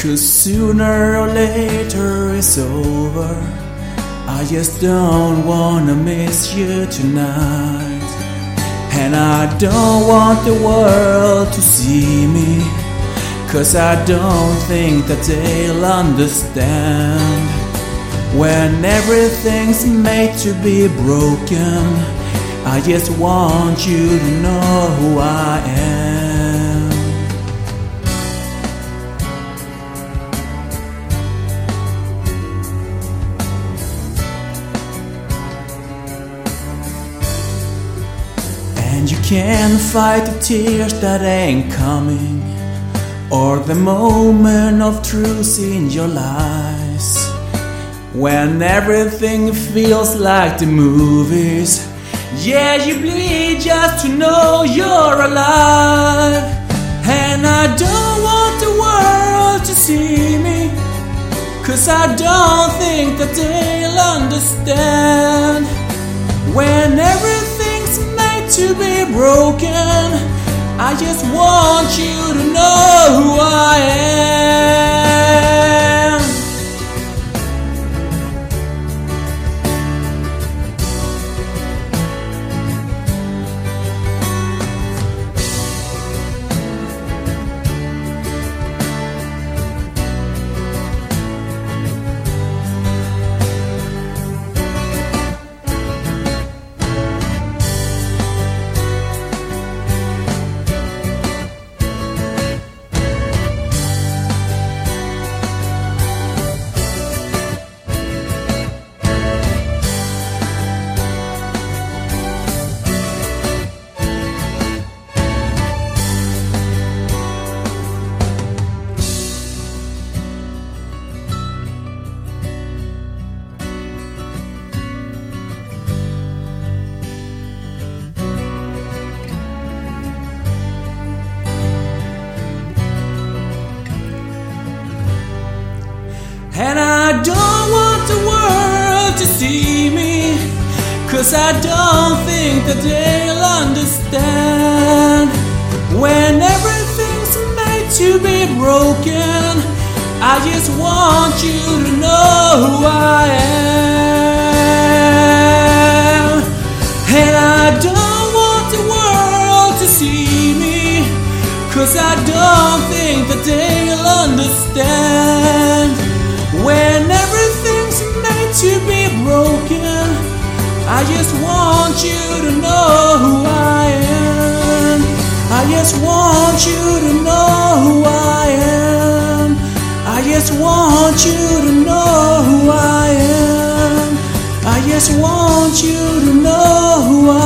Cause sooner or later it's over. I just don't wanna miss you tonight. And I don't want the world to see me. Cause I don't think that they'll understand. When everything's made to be broken, I just want you to know who I am. And you can't fight the tears that ain't coming, or the moment of truth in your lies. When everything feels like the movies, yeah, you bleed just to know you're alive. And I don't want the world to see me, cause I don't think that they'll understand. When everything's made to be broken, I just want you to know who I am. See me, cause I don't think that they'll understand. When everything's made to be broken, I just want you to know who I am. And I don't want the world to see me, cause I don't think that they'll understand. I just want you to know who I am. I just want you to know who I am. I just want you to know who I am. I just want you to know who I